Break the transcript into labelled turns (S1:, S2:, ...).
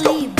S1: Let's go.